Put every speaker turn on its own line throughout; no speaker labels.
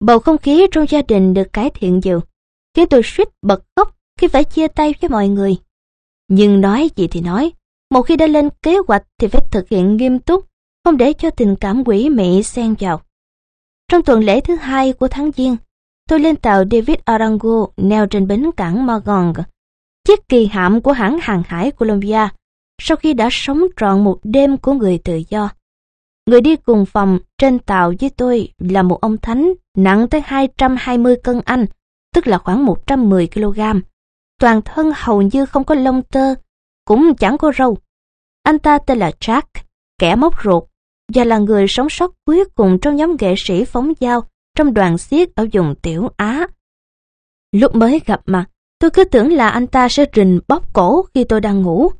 Bầu không khí trong gia đình được cải thiện nhiều, khiến tôi suýt bật khóc khi phải chia tay với mọi người. Nhưng nói gì thì nói, một khi đã lên kế hoạch thì phải thực hiện nghiêm túc, không để cho tình cảm quỷ mị xen vào. Trong tuần lễ thứ hai của tháng Giêng, tôi lên tàu David Arango neo trên bến cảng Morgan, chiếc kỳ hạm của hãng hàng hải Colombia, sau khi đã sống trọn một đêm của người tự do. Người đi cùng phòng trên tàu với tôi là một ông thánh nặng tới 220 cân Anh, tức là khoảng 110 kg. Toàn thân hầu như không có lông tơ, cũng chẳng có râu. Anh ta tên là Jack, kẻ móc ruột, và là người sống sót cuối cùng trong nhóm nghệ sĩ phóng dao trong đoàn xiết ở vùng Tiểu Á. Lúc mới gặp mặt, tôi cứ tưởng là anh ta sẽ rình bóp cổ khi tôi đang ngủ.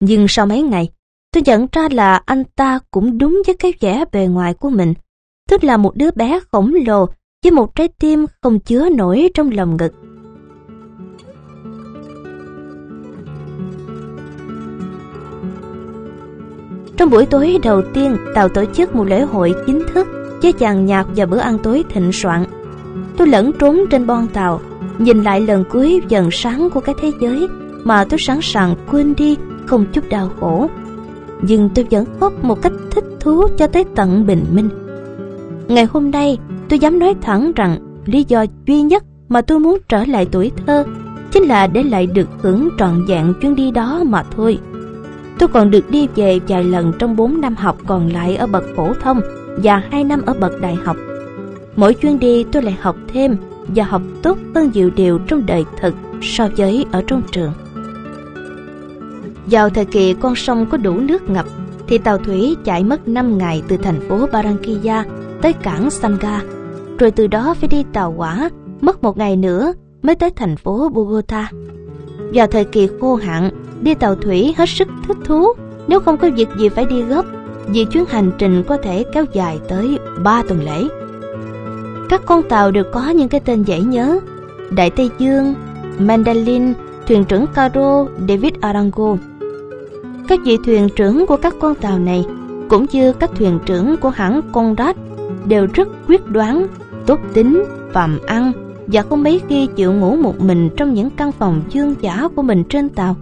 Nhưng sau mấy ngày, tôi nhận ra là anh ta cũng đúng với cái vẻ bề ngoài của mình, tức là một đứa bé khổng lồ với một trái tim không chứa nổi trong lòng ngực. Trong buổi tối đầu tiên, tàu tổ chức một lễ hội chính thức với chàng nhạc và bữa ăn tối thịnh soạn. Tôi lẫn trốn trên bon tàu, nhìn lại lần cuối dần sáng của cái thế giới mà tôi sẵn sàng quên đi không chút đau khổ. Nhưng tôi vẫn khóc một cách thích thú cho tới tận bình minh. Ngày hôm nay, tôi dám nói thẳng rằng lý do duy nhất mà tôi muốn trở lại tuổi thơ chính là để lại được hưởng trọn vẹn chuyến đi đó mà thôi. Tôi còn được đi về vài lần trong 4 năm học còn lại ở bậc phổ thông và 2 năm ở bậc đại học. Mỗi chuyến đi tôi lại học thêm và học tốt hơn nhiều điều trong đời thực so với ở trong trường. Vào thời kỳ con sông có đủ nước ngập, thì tàu thủy chạy mất 5 ngày từ thành phố Barranquilla tới cảng Sanga, rồi từ đó phải đi tàu hỏa, mất một ngày nữa mới tới thành phố Bogota. Vào thời kỳ khô hạn, đi tàu thủy hết sức thích thú nếu không có việc gì phải đi gấp, vì chuyến hành trình có thể kéo dài tới 3 tuần lễ. Các con tàu đều có những cái tên dễ nhớ, Đại Tây Dương, Mandalin, thuyền trưởng Caro, David Arango. Các vị thuyền trưởng của các con tàu này cũng như các thuyền trưởng của hãng Conrad đều rất quyết đoán, tốt tính, phàm ăn và không mấy khi chịu ngủ một mình trong những căn phòng dương giả của mình trên tàu.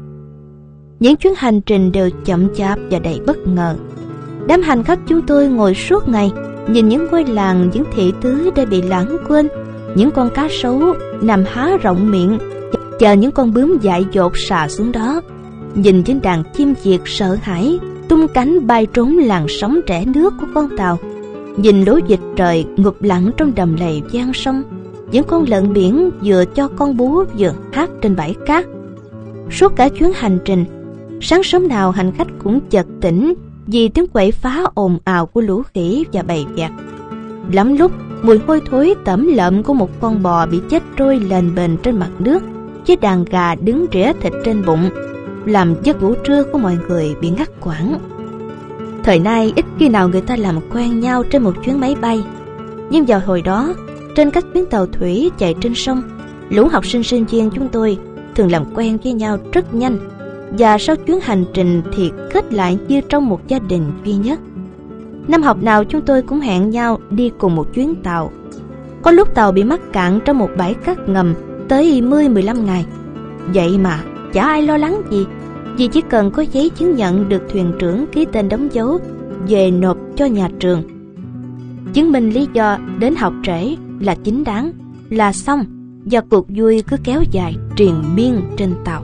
Những chuyến hành trình đều chậm chạp và đầy bất ngờ. Đám hành khách chúng tôi ngồi suốt ngày, nhìn những ngôi làng, những thị tứ đã bị lãng quên, những con cá sấu nằm há rộng miệng, chờ những con bướm dại dột xà xuống đó. Nhìn trên đàn chim diệt sợ hãi, tung cánh bay trốn làn sóng trẻ nước của con tàu. Nhìn lối dịch trời ngụp lặng trong đầm lầy giang sông, những con lợn biển vừa cho con bú vừa hát trên bãi cát. Suốt cả chuyến hành trình, sáng sớm nào hành khách cũng chợt tỉnh vì tiếng quậy phá ồn ào của lũ khỉ và bầy vẹt. Lắm lúc, mùi hôi thối tẩm lợm của một con bò bị chết trôi lềnh bềnh trên mặt nước, với đàn gà đứng rỉa thịt trên bụng, làm giấc ngủ trưa của mọi người bị ngắt quãng. Thời nay ít khi nào người ta làm quen nhau trên một chuyến máy bay, nhưng vào hồi đó, trên các chuyến tàu thủy chạy trên sông, lũ học sinh sinh viên chúng tôi thường làm quen với nhau rất nhanh và sau chuyến hành trình thì kết lại như trong một gia đình duy nhất. Năm học nào chúng tôi cũng hẹn nhau đi cùng một chuyến tàu. Có lúc tàu bị mắc cạn trong một bãi cát ngầm tới 10-15 ngày. Vậy mà chả ai lo lắng gì vì chỉ cần có giấy chứng nhận được thuyền trưởng ký tên đóng dấu về nộp cho nhà trường. Chứng minh lý do đến học trễ là chính đáng, là xong và cuộc vui cứ kéo dài triền miên trên tàu.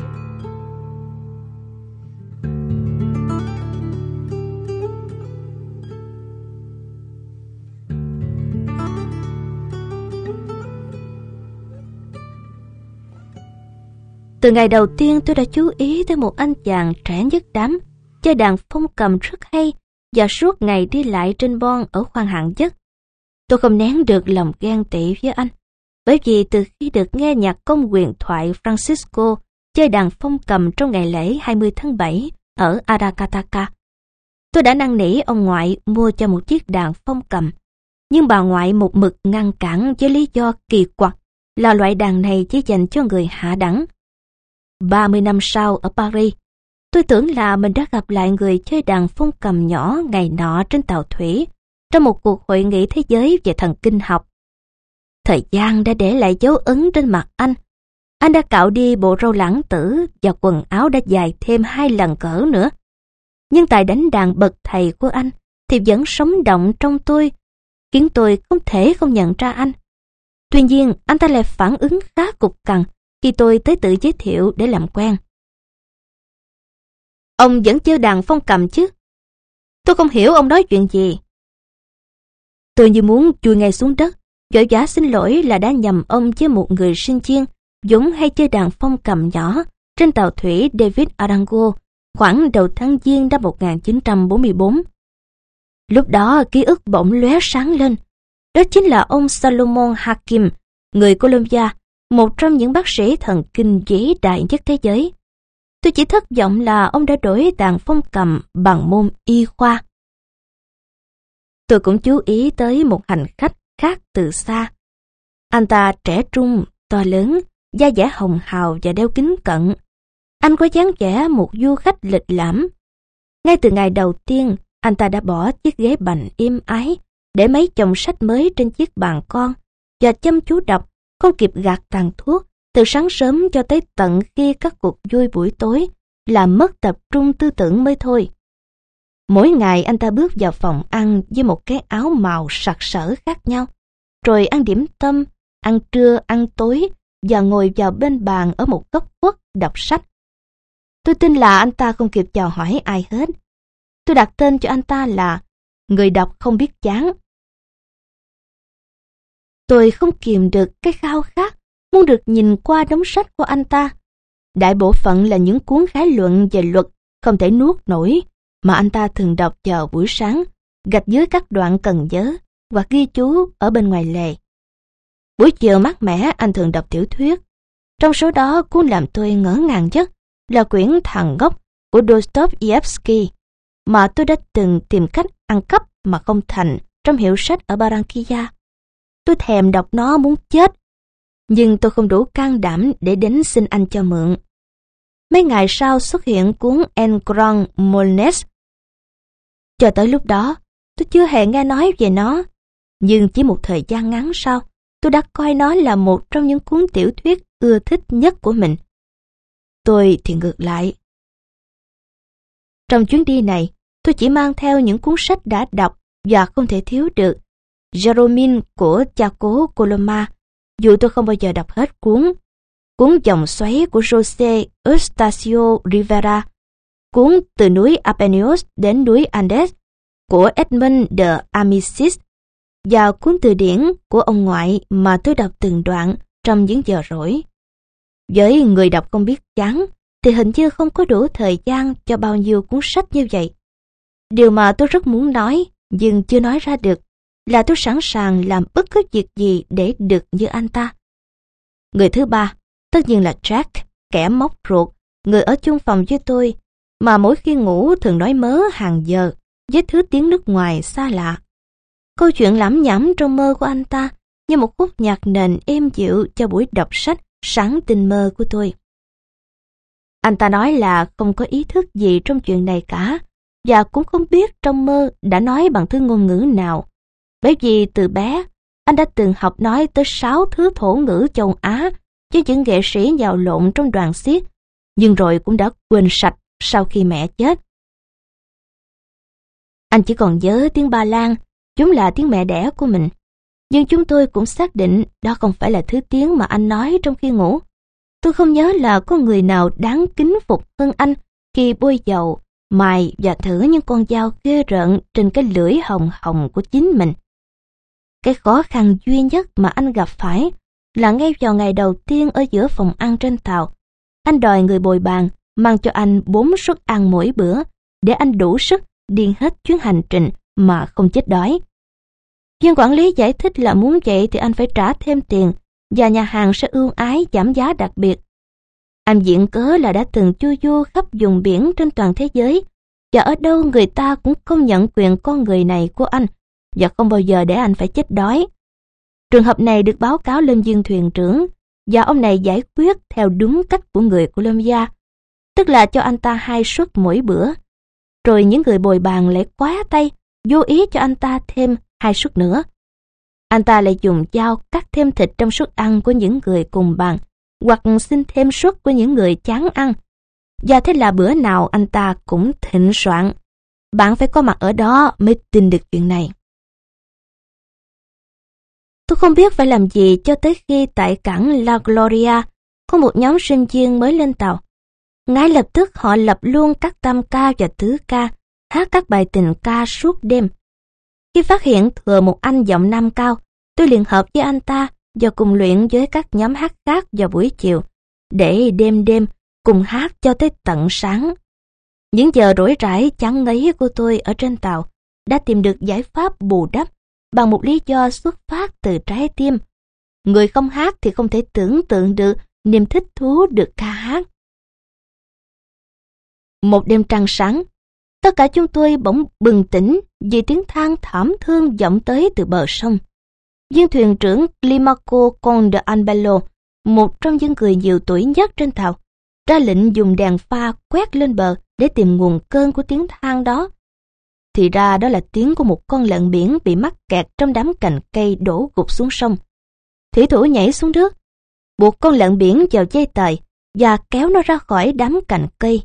Từ ngày đầu tiên tôi đã chú ý tới một anh chàng trẻ nhất đám, chơi đàn phong cầm rất hay và suốt ngày đi lại trên bon ở khoang hạng nhất. Tôi không nén được lòng ghen tị với anh, bởi vì từ khi được nghe nhạc công quyền thoại Francisco chơi đàn phong cầm trong ngày lễ 20 tháng 7 ở Aracataca, tôi đã năn nỉ ông ngoại mua cho một chiếc đàn phong cầm. Nhưng bà ngoại một mực ngăn cản với lý do kỳ quặc là loại đàn này chỉ dành cho người hạ đẳng 30 năm sau ở Paris, tôi tưởng là mình đã gặp lại người chơi đàn phong cầm nhỏ ngày nọ trên tàu thủy trong một cuộc hội nghị thế giới về thần kinh học. Thời gian đã để lại dấu ấn trên mặt anh. Anh đã cạo đi bộ râu lãng tử và quần áo đã dài thêm hai lần cỡ nữa. Nhưng tài đánh đàn bậc thầy của anh thì vẫn sống động trong tôi, khiến tôi không thể không nhận ra anh. Tuy nhiên, anh ta lại phản ứng khá cục cằn khi tôi tới tự giới thiệu để làm quen. Ông vẫn chơi đàn phong cầm chứ? Tôi không hiểu ông nói chuyện gì. Tôi như muốn chui ngay xuống đất, vội vã xin lỗi là đã nhầm ông với một người sinh viên Dũng hay chơi đàn phong cầm nhỏ trên tàu thủy David Arango khoảng đầu tháng Giêng năm 1944. Lúc đó ký ức bỗng lóe sáng lên. Đó chính là ông Salomon Hakim, người Colombia, một trong những bác sĩ thần kinh vĩ đại nhất thế giới. Tôi chỉ thất vọng là ông đã đổi đàn phong cầm bằng môn y khoa. Tôi cũng chú ý tới một hành khách khác từ xa. Anh ta trẻ trung, to lớn, da dẻ hồng hào và đeo kính cận. Anh có dáng vẻ một du khách lịch lãm. Ngay từ ngày đầu tiên, anh ta đã bỏ chiếc ghế bành im ái để mấy chồng sách mới trên chiếc bàn con và chăm chú đọc, không kịp gạt tàn thuốc từ sáng sớm cho tới tận khi các cuộc vui buổi tối là mất tập trung tư tưởng mới thôi. Mỗi ngày anh ta bước vào phòng ăn với một cái áo màu sặc sỡ khác nhau, rồi ăn điểm tâm, ăn trưa, ăn tối và ngồi vào bên bàn ở một góc khuất đọc sách. Tôi tin là anh ta không kịp chào hỏi ai hết. Tôi đặt tên cho anh ta là Người đọc không biết chán. Tôi không kìm được cái khao khát muốn được nhìn qua đống sách của anh ta. Đại bộ phận là những cuốn khái luận về luật không thể nuốt nổi mà anh ta thường đọc vào buổi sáng, gạch dưới các đoạn cần nhớ hoặc ghi chú ở bên ngoài lề. Buổi chiều mát mẻ anh thường đọc tiểu thuyết. Trong số đó cuốn làm tôi ngỡ ngàng nhất là quyển Thằng Ngốc của Dostoevsky mà tôi đã từng tìm cách ăn cắp mà không thành trong hiệu sách ở Barranquilla. Tôi thèm đọc nó muốn chết, nhưng tôi không đủ can đảm để đến xin anh cho mượn. Mấy ngày sau xuất hiện cuốn En Grand Molnes. Cho tới lúc đó, tôi chưa hề nghe nói về nó, nhưng chỉ một thời gian ngắn sau, tôi đã coi nó là một trong những cuốn tiểu thuyết ưa thích nhất của mình. Tôi thì ngược lại. Trong chuyến đi này, tôi chỉ mang theo những cuốn sách đã đọc và không thể thiếu được. Jaromin của cha cố Coloma, dù tôi không bao giờ đọc hết cuốn. Cuốn Dòng xoáy của Jose Eustacio Rivera, cuốn Từ núi Apenios đến núi Andes của Edmund de Amicis và cuốn từ điển của ông ngoại mà tôi đọc từng đoạn trong những giờ rỗi. Với người đọc không biết chán, thì hình như không có đủ thời gian cho bao nhiêu cuốn sách như vậy. Điều mà tôi rất muốn nói, nhưng chưa nói ra được, là tôi sẵn sàng làm bất cứ việc gì để được như anh ta. Người thứ ba, tất nhiên là Jack, kẻ móc ruột, người ở chung phòng với tôi, mà mỗi khi ngủ thường nói mớ hàng giờ với thứ tiếng nước ngoài xa lạ. Câu chuyện lẩm nhẩm trong mơ của anh ta như một khúc nhạc nền êm dịu cho buổi đọc sách sáng tình mơ của tôi. Anh ta nói là không có ý thức gì trong chuyện này cả và cũng không biết trong mơ đã nói bằng thứ ngôn ngữ nào. Bởi vì từ bé, anh đã từng học nói tới sáu thứ thổ ngữ châu Á với những nghệ sĩ nhào lộn trong đoàn xiếc nhưng rồi cũng đã quên sạch sau khi mẹ chết. Anh chỉ còn nhớ tiếng Ba Lan Chúng là tiếng mẹ đẻ của mình. Nhưng chúng tôi cũng xác định đó không phải là thứ tiếng mà anh nói trong khi ngủ. Tôi không nhớ là có người nào đáng kính phục hơn anh khi bôi dầu, mài và thử những con dao ghê rợn trên cái lưỡi hồng hồng của chính mình. Cái khó khăn duy nhất mà anh gặp phải là ngay vào ngày đầu tiên ở giữa phòng ăn trên tàu. Anh đòi người bồi bàn, mang cho anh bốn suất ăn mỗi bữa, để anh đủ sức điên hết chuyến hành trình mà không chết đói. Viên quản lý giải thích là muốn vậy thì anh phải trả thêm tiền, và nhà hàng sẽ ưu ái giảm giá đặc biệt. Anh diện cớ là đã từng chu du khắp vùng biển trên toàn thế giới, và ở đâu người ta cũng công nhận quyền con người này của anh và không bao giờ để anh phải chết đói. Trường hợp này được báo cáo lên viên thuyền trưởng và ông này giải quyết theo đúng cách của người Colombia, tức là cho anh ta hai suất mỗi bữa. Rồi những người bồi bàn lại quá tay vô ý cho anh ta thêm hai suất nữa. Anh ta lại dùng dao cắt thêm thịt trong suất ăn của những người cùng bàn, hoặc xin thêm suất của những người chán ăn. Và thế là bữa nào anh ta cũng thịnh soạn. Bạn phải có mặt ở đó mới tin được chuyện này. Tôi không biết phải làm gì cho tới khi tại cảng La Gloria có một nhóm sinh viên mới lên tàu. Ngay lập tức họ lập luôn các tam ca và tứ ca, hát các bài tình ca suốt đêm. Khi phát hiện thừa một anh giọng nam cao, tôi liền hợp với anh ta và cùng luyện với các nhóm hát khác vào buổi chiều, để đêm đêm cùng hát cho tới tận sáng. Những giờ rỗi rãi chán ngấy của tôi ở trên tàu đã tìm được giải pháp bù đắp bằng một lý do xuất phát từ trái tim. Người không hát thì không thể tưởng tượng được niềm thích thú được ca hát. Một đêm trăng sáng, tất cả chúng tôi bỗng bừng tỉnh vì tiếng than thảm thương vọng tới từ bờ sông. Viên thuyền trưởng Climaco Conde Albello, một trong những người nhiều tuổi nhất trên tàu, ra lệnh dùng đèn pha quét lên bờ để tìm nguồn cơn của tiếng than đó. Thì ra đó là tiếng của một con lợn biển bị mắc kẹt trong đám cành cây đổ gục xuống sông. Thủy thủ nhảy xuống nước, buộc con lợn biển vào dây tời và kéo nó ra khỏi đám cành cây.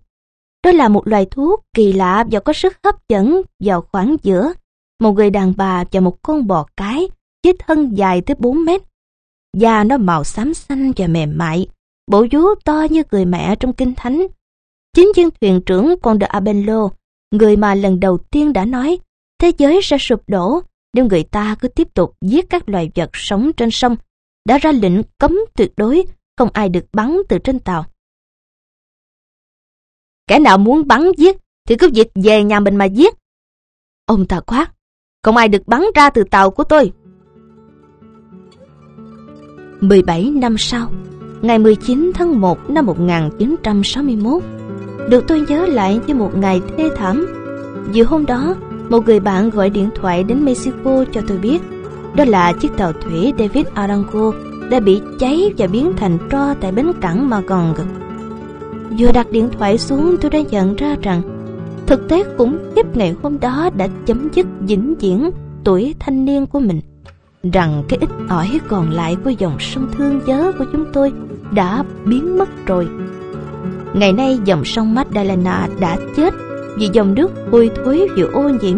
Đó là một loài thú kỳ lạ và có sức hấp dẫn vào khoảng giữa một người đàn bà và một con bò cái với thân dài tới 4 mét. Da nó màu xám xanh và mềm mại, bộ vú to như người mẹ trong kinh thánh. Chính viên thuyền trưởng con de Abello, người mà lần đầu tiên đã nói thế giới sẽ sụp đổ nếu người ta cứ tiếp tục giết các loài vật sống trên sông, đã ra lệnh cấm tuyệt đối không ai được bắn từ trên tàu. Kẻ nào muốn bắn giết thì cứ việc về nhà mình mà giết. Ông ta quát, không ai được bắn ra từ tàu của tôi. 17 năm sau, ngày 19 tháng 1 năm 1961, được tôi nhớ lại như một ngày thê thảm. Giữa hôm đó, một người bạn gọi điện thoại đến Mexico cho tôi biết đó là chiếc tàu thủy David Arango đã bị cháy và biến thành tro tại bến cảng Magong. Vừa đặt điện thoại xuống tôi đã nhận ra rằng thực tế cũng tiếp ngày hôm đó đã chấm dứt vĩnh viễn tuổi thanh niên của mình rằng cái ít ỏi còn lại của dòng sông thương nhớ của chúng tôi đã biến mất rồi. Ngày nay dòng sông Magdalena đã chết vì dòng nước hôi thối vì ô nhiễm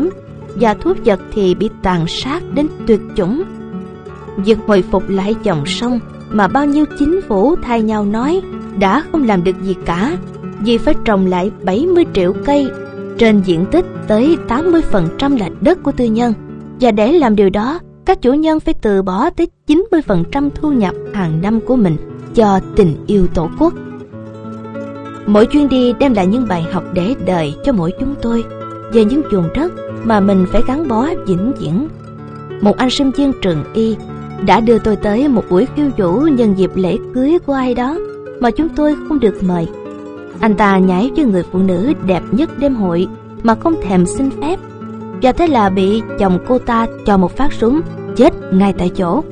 và thuốc vật thì bị tàn sát đến tuyệt chủng. Việc hồi phục lại dòng sông mà bao nhiêu chính phủ thay nhau nói đã không làm được gì cả, vì phải trồng lại 70 triệu cây, trên diện tích tới 80% là đất của tư nhân và để làm điều đó, các chủ nhân phải từ bỏ tới 90% thu nhập hàng năm của mình cho tình yêu tổ quốc. Mỗi chuyến đi đem lại những bài học để đời cho mỗi chúng tôi về những vùng đất mà mình phải gắn bó vĩnh viễn. Một anh sinh viên trường y đã đưa tôi tới một buổi khiêu vũ nhân dịp lễ cưới của ai đó mà chúng tôi không được mời. Anh ta nhảy với người phụ nữ đẹp nhất đêm hội mà không thèm xin phép và thế là bị chồng cô ta cho một phát súng, chết ngay tại chỗ.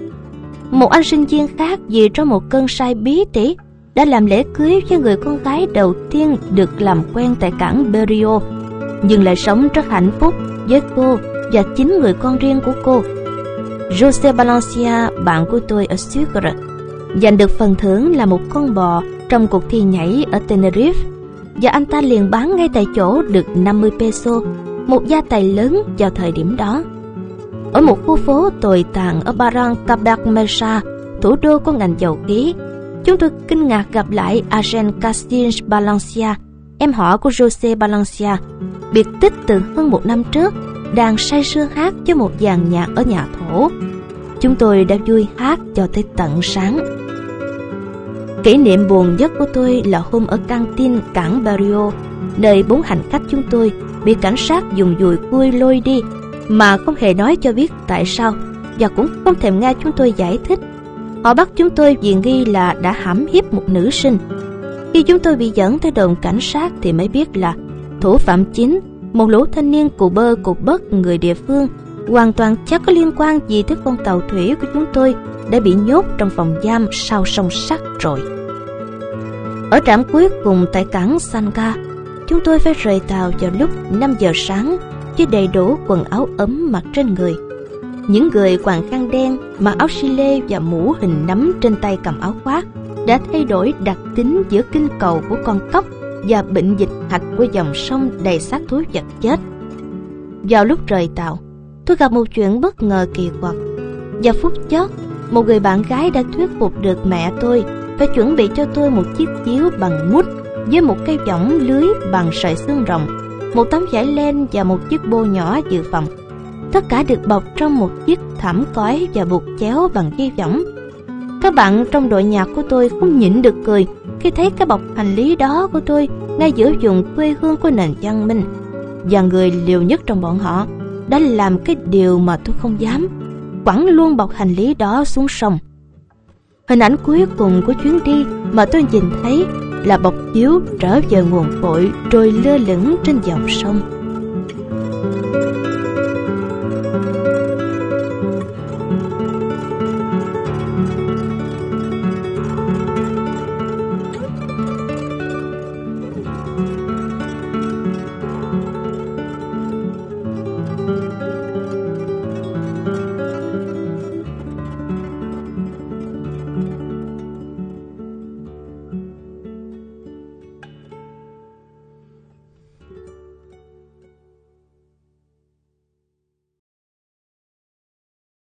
Một anh sinh viên khác vì trong một cơn say bí tỉ đã làm lễ cưới với người con gái đầu tiên được làm quen tại cảng Berio, nhưng lại sống rất hạnh phúc với cô và chính người con riêng của cô. Jose Valencia, bạn của tôi ở Sucre, giành được phần thưởng là một con bò trong cuộc thi nhảy ở Tenerife và anh ta liền bán ngay tại chỗ được 50 peso, một gia tài lớn vào thời điểm đó. Ở một khu phố tồi tàn ở Barang Tabac Mesa, thủ đô của ngành dầu khí, chúng tôi kinh ngạc gặp lại Arjen Castins Balancia, em họ của Jose Balancia, biệt tích từ hơn một năm trước, đang say sưa hát với một dàn nhạc ở nhà thổ. Chúng tôi đã vui hát cho tới tận sáng. Kỷ niệm buồn nhất của tôi là hôm ở căng tin cảng Barrio, nơi bốn hành khách chúng tôi bị cảnh sát dùng dùi cui lôi đi mà không hề nói cho biết tại sao và cũng không thèm nghe chúng tôi giải thích. Họ bắt chúng tôi vì nghi là đã hãm hiếp một nữ sinh. Khi chúng tôi bị dẫn tới đồn cảnh sát thì mới biết là thủ phạm chính, một lũ thanh niên cụ bơ cụ bất người địa phương, hoàn toàn chắc có liên quan gì tới con tàu thủy của chúng tôi đã bị nhốt trong phòng giam sau sông sắt rồi. Ở trạm cuối cùng tại cảng Sanga, chúng tôi phải rời tàu vào lúc 5 giờ sáng với đầy đủ quần áo ấm mặc trên người. Những người quàng khăn đen, mặc áo xi lê và mũ hình nấm trên tay cầm áo khoác đã thay đổi đặc tính giữa kinh cầu của con cóc và bệnh dịch hạch của dòng sông đầy xác thú vật chết. Vào lúc rời tàu, tôi gặp một chuyện bất ngờ kỳ quặc. Vào phút chót, một người bạn gái đã thuyết phục được mẹ tôi phải chuẩn bị cho tôi một chiếc chiếu bằng mút với một cây võng lưới bằng sợi xương rồng, một tấm vải len và một chiếc bô nhỏ dự phòng. Tất cả được bọc trong một chiếc thảm cói và buộc chéo bằng dây võng. Các bạn trong đội nhạc của tôi không nhịn được cười khi thấy cái bọc hành lý đó của tôi ngay giữa vùng quê hương của nền văn minh. Và người liều nhất trong bọn họ đã làm cái điều mà tôi không dám, quẳng luôn bọc hành lý đó xuống sông. Hình ảnh cuối cùng của chuyến đi mà tôi nhìn thấy là bọc chiếu trở về nguồn cội rồi lơ lửng trên dòng sông.